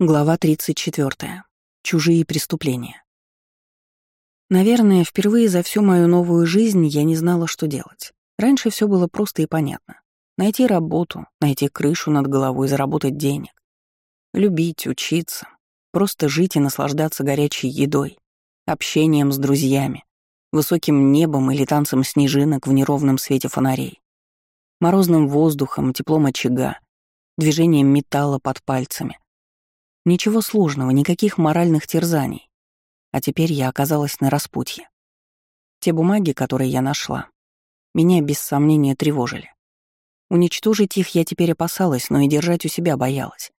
Глава 34. Чужие преступления. Наверное, впервые за всю мою новую жизнь я не знала, что делать. Раньше все было просто и понятно. Найти работу, найти крышу над головой, заработать денег. Любить, учиться, просто жить и наслаждаться горячей едой, общением с друзьями, высоким небом или танцем снежинок в неровном свете фонарей, морозным воздухом, теплом очага, движением металла под пальцами — Ничего сложного, никаких моральных терзаний. А теперь я оказалась на распутье. Те бумаги, которые я нашла, меня без сомнения тревожили. Уничтожить их я теперь опасалась, но и держать у себя боялась.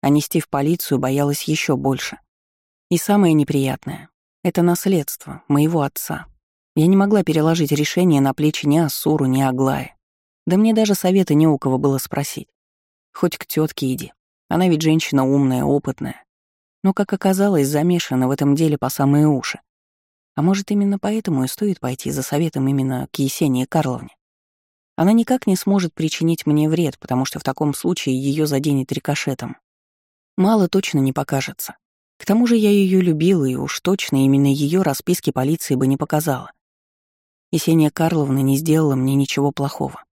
А нести в полицию боялась еще больше. И самое неприятное — это наследство моего отца. Я не могла переложить решение на плечи ни Асуру, ни Аглая. Да мне даже совета не у кого было спросить. Хоть к тетке иди. Она ведь женщина умная, опытная. Но, как оказалось, замешана в этом деле по самые уши. А может, именно поэтому и стоит пойти за советом именно к Есении Карловне? Она никак не сможет причинить мне вред, потому что в таком случае ее заденет рикошетом. Мало точно не покажется. К тому же я ее любила, и уж точно именно ее расписки полиции бы не показала. Есения Карловна не сделала мне ничего плохого.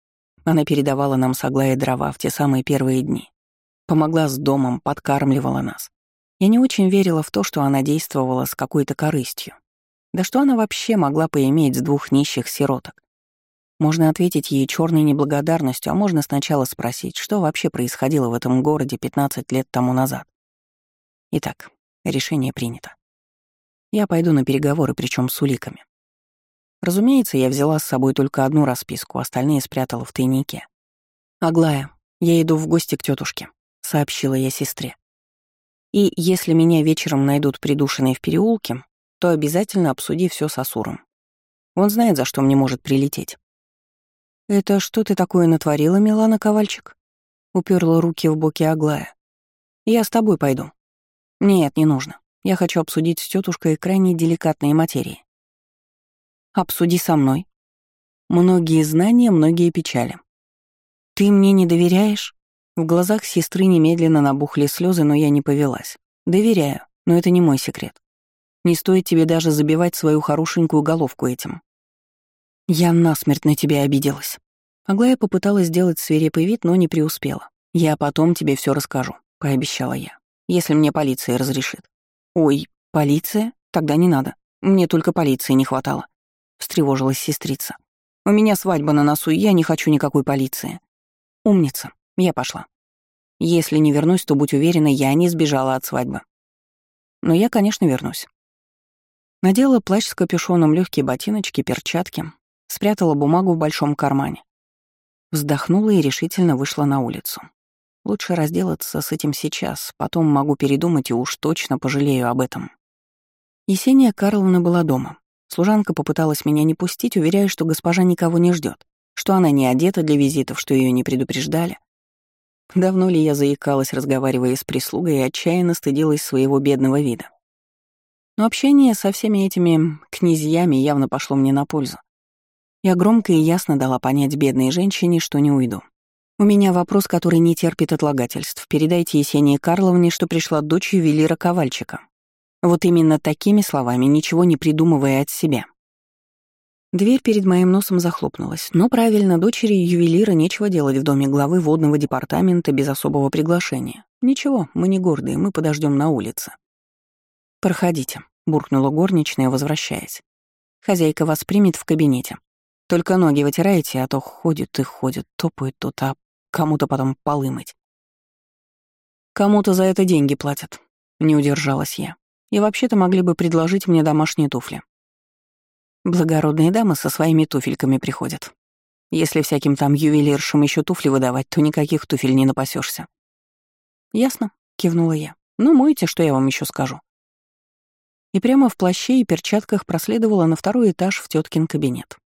Она передавала нам с дрова в те самые первые дни. Помогла с домом, подкармливала нас. Я не очень верила в то, что она действовала с какой-то корыстью. Да что она вообще могла поиметь с двух нищих сироток? Можно ответить ей черной неблагодарностью, а можно сначала спросить, что вообще происходило в этом городе 15 лет тому назад. Итак, решение принято. Я пойду на переговоры, причем с уликами. Разумеется, я взяла с собой только одну расписку, остальные спрятала в тайнике. «Аглая, я иду в гости к тетушке сообщила я сестре. И если меня вечером найдут придушенной в переулке, то обязательно обсуди все с Асуром. Он знает, за что мне может прилететь. «Это что ты такое натворила, Милана Ковальчик?» Уперла руки в боки Аглая. «Я с тобой пойду». «Нет, не нужно. Я хочу обсудить с тетушкой крайне деликатные материи». «Обсуди со мной». «Многие знания, многие печали». «Ты мне не доверяешь?» В глазах сестры немедленно набухли слезы, но я не повелась. Доверяю, но это не мой секрет. Не стоит тебе даже забивать свою хорошенькую головку этим. Я насмерть на тебя обиделась. Аглая попыталась сделать свирепый вид, но не преуспела. Я потом тебе все расскажу, пообещала я, если мне полиция разрешит. Ой, полиция? Тогда не надо. Мне только полиции не хватало. Встревожилась сестрица. У меня свадьба на носу, и я не хочу никакой полиции. Умница. Я пошла. Если не вернусь, то будь уверена, я не сбежала от свадьбы. Но я, конечно, вернусь. Надела плащ с капюшоном, легкие ботиночки, перчатки, спрятала бумагу в большом кармане. Вздохнула и решительно вышла на улицу. Лучше разделаться с этим сейчас, потом могу передумать и уж точно пожалею об этом. Есения Карловна была дома. Служанка попыталась меня не пустить, уверяя, что госпожа никого не ждет, что она не одета для визитов, что ее не предупреждали. Давно ли я заикалась, разговаривая с прислугой, и отчаянно стыдилась своего бедного вида. Но общение со всеми этими князьями явно пошло мне на пользу. Я громко и ясно дала понять бедной женщине, что не уйду. У меня вопрос, который не терпит отлагательств. Передайте Есении Карловне, что пришла дочь ювелира Ковальчика. Вот именно такими словами, ничего не придумывая от себя. Дверь перед моим носом захлопнулась. Но правильно, дочери ювелира нечего делать в доме главы водного департамента без особого приглашения. Ничего, мы не гордые, мы подождем на улице. «Проходите», — буркнула горничная, возвращаясь. «Хозяйка вас примет в кабинете. Только ноги вытираете, а то ходят и ходят, топают тут, а кому-то потом полы мыть». «Кому-то за это деньги платят», — не удержалась я. «И вообще-то могли бы предложить мне домашние туфли». Благородные дамы со своими туфельками приходят. Если всяким там ювелиршам еще туфли выдавать, то никаких туфель не напасешься. Ясно, кивнула я. Ну, мойте, что я вам еще скажу. И прямо в плаще и перчатках проследовала на второй этаж в теткин кабинет.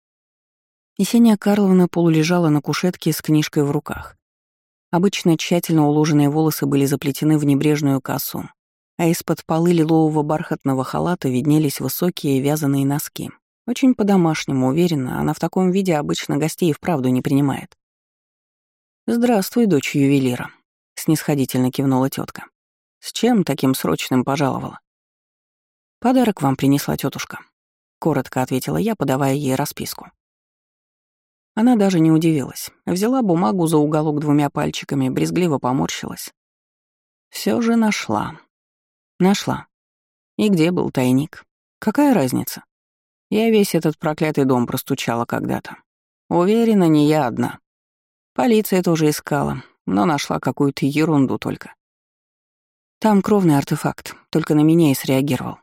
Есения Карловна полулежала на кушетке с книжкой в руках. Обычно тщательно уложенные волосы были заплетены в небрежную косу, а из-под полы лилового бархатного халата виднелись высокие вязаные носки, очень по-домашнему, уверена, она в таком виде обычно гостей вправду не принимает. «Здравствуй, дочь ювелира», — снисходительно кивнула тетка. С чем таким срочным пожаловала? Подарок вам принесла тетушка, коротко ответила я, подавая ей расписку. Она даже не удивилась. Взяла бумагу за уголок двумя пальчиками, брезгливо поморщилась. Все же нашла. Нашла. И где был тайник? Какая разница? Я весь этот проклятый дом простучала когда-то. Уверена, не я одна. Полиция тоже искала, но нашла какую-то ерунду только. Там кровный артефакт, только на меня и среагировал.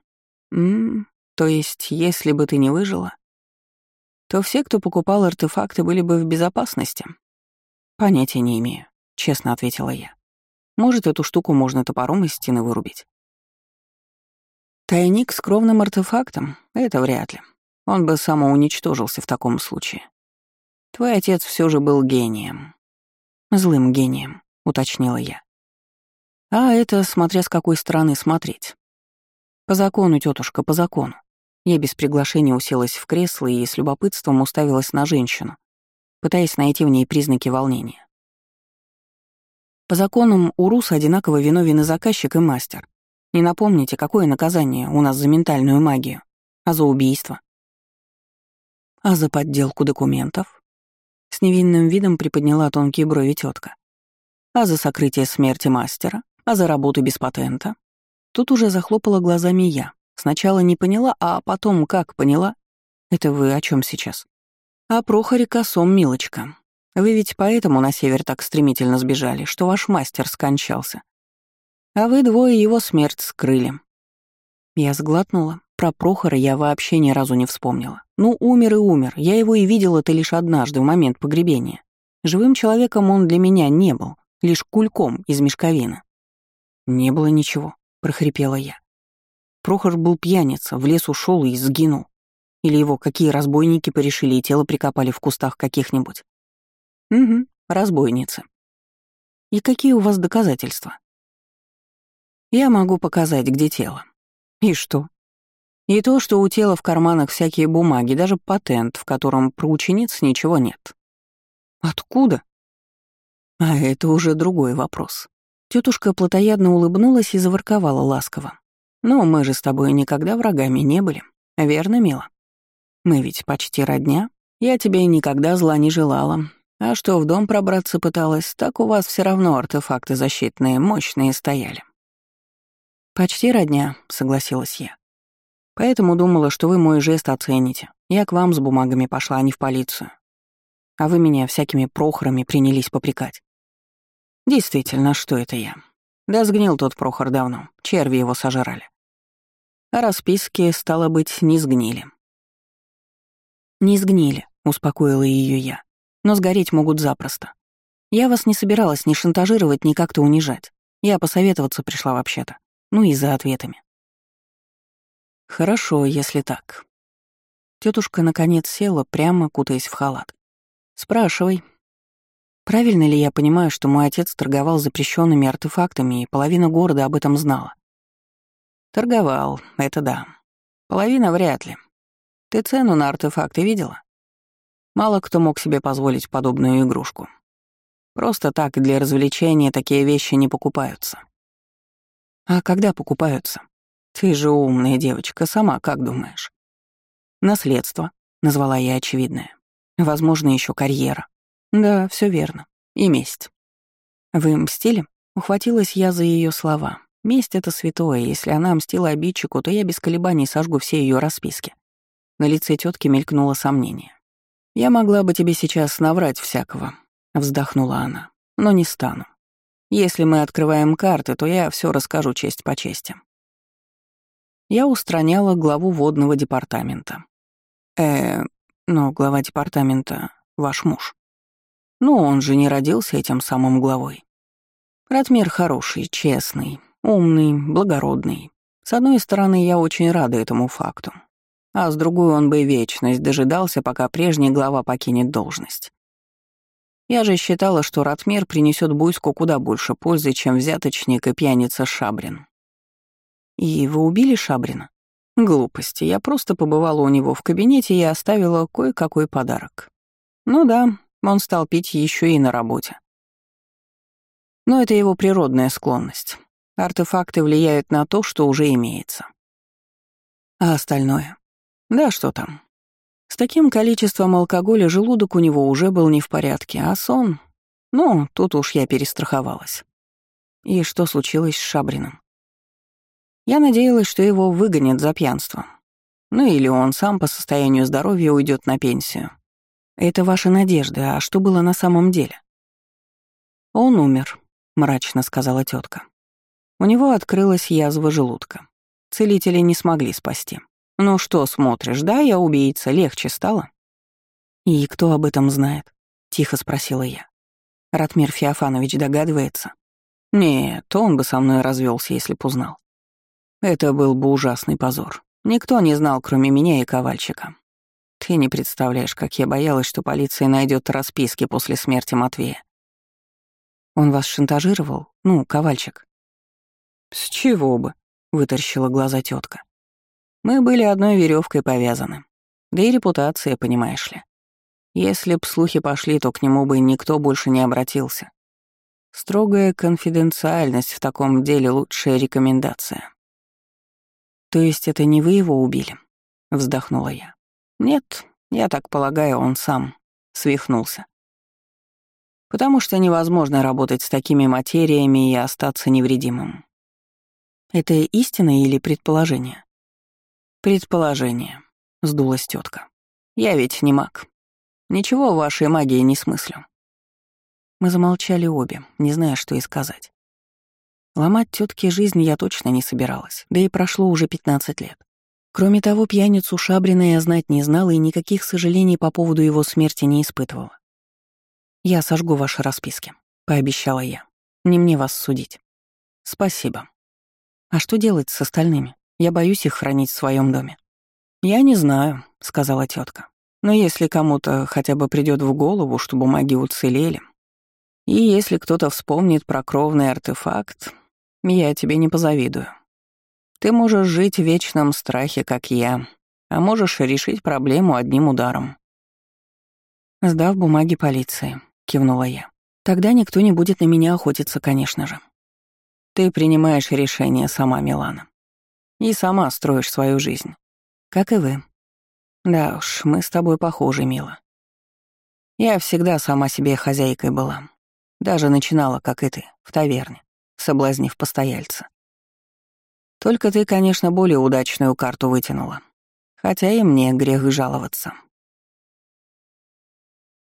Ммм, то есть, если бы ты не выжила, то все, кто покупал артефакты, были бы в безопасности. Понятия не имею, честно ответила я. Может, эту штуку можно топором из стены вырубить. Тайник с кровным артефактом — это вряд ли. Он бы самоуничтожился в таком случае. Твой отец все же был гением. Злым гением, уточнила я. А это смотря с какой стороны смотреть. По закону, тетушка, по закону. Я без приглашения уселась в кресло и с любопытством уставилась на женщину, пытаясь найти в ней признаки волнения. По законам УРУС одинаково виновен и заказчик, и мастер. Не напомните, какое наказание у нас за ментальную магию, а за убийство. А за подделку документов? С невинным видом приподняла тонкие брови тетка. А за сокрытие смерти мастера? А за работу без патента? Тут уже захлопала глазами я. Сначала не поняла, а потом как поняла? Это вы о чем сейчас? А Прохоре косом, милочка. Вы ведь поэтому на север так стремительно сбежали, что ваш мастер скончался. А вы двое его смерть скрыли. Я сглотнула. Про Прохора я вообще ни разу не вспомнила. Ну, умер и умер. Я его и видела-то лишь однажды, в момент погребения. Живым человеком он для меня не был, лишь кульком из мешковины. «Не было ничего», — прохрипела я. Прохор был пьяница, в лес ушел и сгинул. Или его какие разбойники порешили и тело прикопали в кустах каких-нибудь. Угу, разбойницы. И какие у вас доказательства? Я могу показать, где тело. И что? И то, что у тела в карманах всякие бумаги, даже патент, в котором про учениц ничего нет. Откуда? А это уже другой вопрос. Тетушка плотоядно улыбнулась и заворковала ласково. «Ну, мы же с тобой никогда врагами не были, верно, мила? Мы ведь почти родня. Я тебе никогда зла не желала, а что в дом пробраться пыталась, так у вас все равно артефакты защитные мощные стояли. «Почти родня», — согласилась я. «Поэтому думала, что вы мой жест оцените. Я к вам с бумагами пошла, а не в полицию. А вы меня всякими прохорами принялись попрекать. Действительно, что это я? Да сгнил тот Прохор давно, черви его сожрали. А расписки, стало быть, не сгнили. «Не сгнили», — успокоила ее я. «Но сгореть могут запросто. Я вас не собиралась ни шантажировать, ни как-то унижать. Я посоветоваться пришла вообще-то ну и за ответами. Хорошо, если так. Тетушка наконец села, прямо кутаясь в халат. Спрашивай. Правильно ли я понимаю, что мой отец торговал запрещенными артефактами, и половина города об этом знала? Торговал, это да. Половина вряд ли. Ты цену на артефакты видела? Мало кто мог себе позволить подобную игрушку. Просто так для развлечения такие вещи не покупаются. А когда покупаются? Ты же умная девочка, сама как думаешь? Наследство, назвала я очевидное. Возможно, еще карьера. Да, все верно. И месть. Вы мстили? Ухватилась я за ее слова. Месть — это святое, если она мстила обидчику, то я без колебаний сожгу все ее расписки. На лице тетки мелькнуло сомнение. «Я могла бы тебе сейчас наврать всякого», — вздохнула она, — «но не стану. Если мы открываем карты, то я все расскажу честь по чести. Я устраняла главу водного департамента. Э, ну, глава департамента — ваш муж. Ну, он же не родился этим самым главой. Ратмир хороший, честный, умный, благородный. С одной стороны, я очень рада этому факту. А с другой, он бы вечность дожидался, пока прежний глава покинет должность. Я же считала, что Ратмир принесет Буйску куда больше пользы, чем взяточник и пьяница Шабрин. И вы убили Шабрина? Глупости. Я просто побывала у него в кабинете и оставила кое-какой подарок. Ну да, он стал пить еще и на работе. Но это его природная склонность. Артефакты влияют на то, что уже имеется. А остальное? Да что там. С таким количеством алкоголя желудок у него уже был не в порядке, а сон... Ну, тут уж я перестраховалась. И что случилось с Шабриным? Я надеялась, что его выгонят за пьянство. Ну или он сам по состоянию здоровья уйдет на пенсию. Это ваши надежды, а что было на самом деле? Он умер, мрачно сказала тетка. У него открылась язва желудка. Целители не смогли спасти. «Ну что смотришь, да, я убийца, легче стало?» «И кто об этом знает?» — тихо спросила я. Ратмир Феофанович догадывается? Нет, он бы со мной развелся, если б узнал. Это был бы ужасный позор. Никто не знал, кроме меня и ковальчика. Ты не представляешь, как я боялась, что полиция найдет расписки после смерти Матвея. Он вас шантажировал? Ну, ковальчик. С чего бы? вытаращила глаза тетка. Мы были одной веревкой повязаны. Да и репутация, понимаешь ли. Если б слухи пошли, то к нему бы никто больше не обратился. Строгая конфиденциальность в таком деле — лучшая рекомендация. «То есть это не вы его убили?» — вздохнула я. «Нет, я так полагаю, он сам свихнулся. Потому что невозможно работать с такими материями и остаться невредимым. Это истина или предположение? Предположение, сдулась тетка. Я ведь не маг. Ничего в вашей магии не смыслю. Мы замолчали обе, не зная, что и сказать. Ломать тетке жизнь я точно не собиралась, да и прошло уже 15 лет. Кроме того, пьяницу Шабрина я знать не знала и никаких сожалений по поводу его смерти не испытывала. «Я сожгу ваши расписки», — пообещала я. «Не мне вас судить». «Спасибо», а что делать с остальными? Я боюсь их хранить в своем доме. Я не знаю, сказала тетка. Но если кому-то хотя бы придет в голову, что бумаги уцелели, и если кто-то вспомнит про кровный артефакт, я тебе не позавидую. Ты можешь жить в вечном страхе, как я, а можешь решить проблему одним ударом. Сдав бумаги полиции, кивнула я. Тогда никто не будет на меня охотиться, конечно же. Ты принимаешь решение сама, Милана. И сама строишь свою жизнь. Как и вы. Да уж, мы с тобой похожи, мила. Я всегда сама себе хозяйкой была. Даже начинала, как и ты, в таверне, соблазнив постояльца. Только ты, конечно, более удачную карту вытянула. Хотя и мне грех жаловаться.